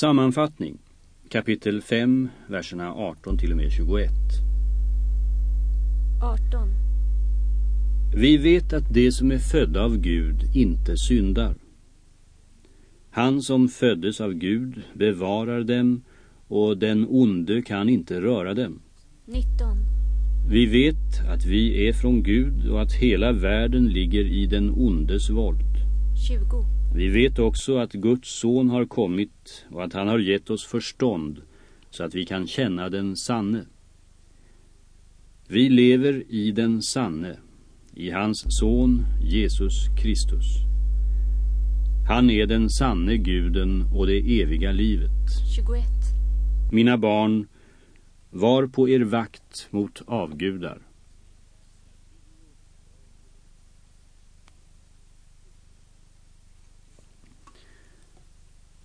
Sammanfattning Kapitel 5, verserna 18 till och med 21 18. Vi vet att det som är födda av Gud inte syndar. Han som föddes av Gud bevarar dem och den onde kan inte röra dem. 19. Vi vet att vi är från Gud och att hela världen ligger i den ondes våld. 20. Vi vet också att Guds son har kommit och att han har gett oss förstånd så att vi kan känna den sanne. Vi lever i den sanne, i hans son Jesus Kristus. Han är den sanne guden och det eviga livet. 21. Mina barn, var på er vakt mot avgudar.